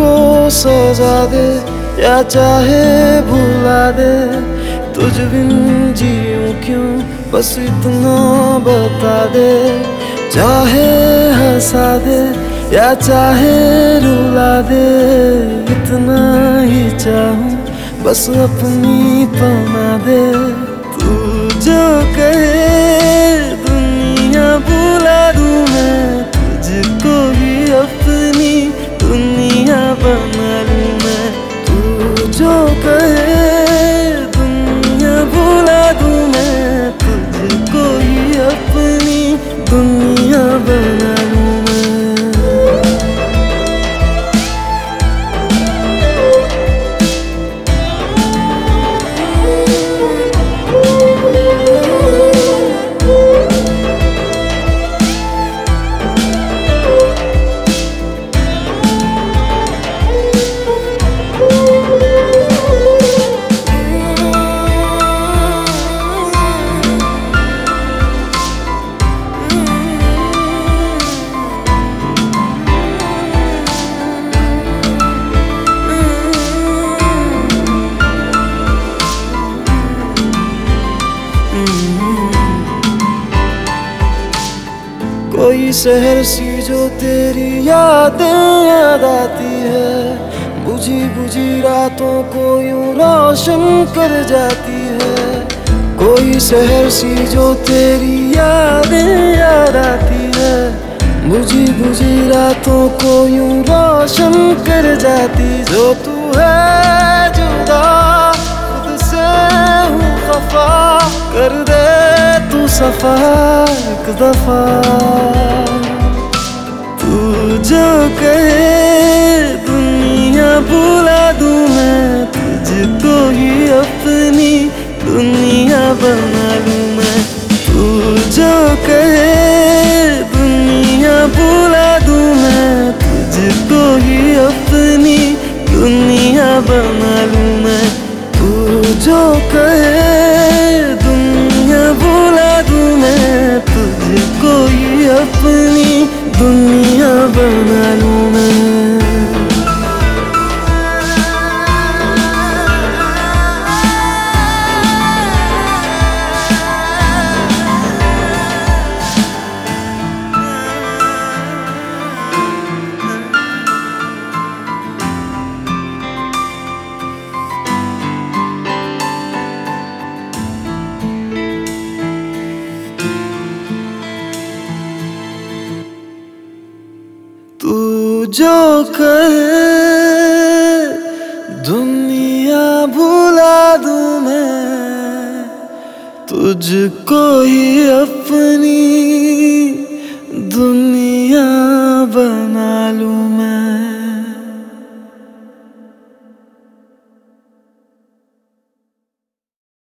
को सजा दे, या चाहे भुला दे। तुझ बिन जीऊं क्यों, बस इतना बता दे। चाहे हंसा दे, या चाहे रुला दे। इतना ही चाहूँ, बस अपनी पना दे। कोई शहर सी जो तेरी यादें याद आती है। बुझी बुझी रातों को यूँ रोशन कर जाती है। कोई शहर सी जो तेरी यादें याद आती है। बुझी बुझी रातों को यूँ रोशन कर जाती, जो तू है जुदा, खुद से हूँ खफा, कर दे सफ़ा, एक दफ़ा। तू जो कहे, दुनिया बुला दूँ मैं तुझको ही अपनी दुनिया बना लूँ मैं। तू जो कहे, दुनिया बुला दूँ मैं तुझको ही अपनी दुनिया बना जो कहे दुनिया भुला दूँ मैं। तुझको ही अपनी दुनिया बना लूँ मैं।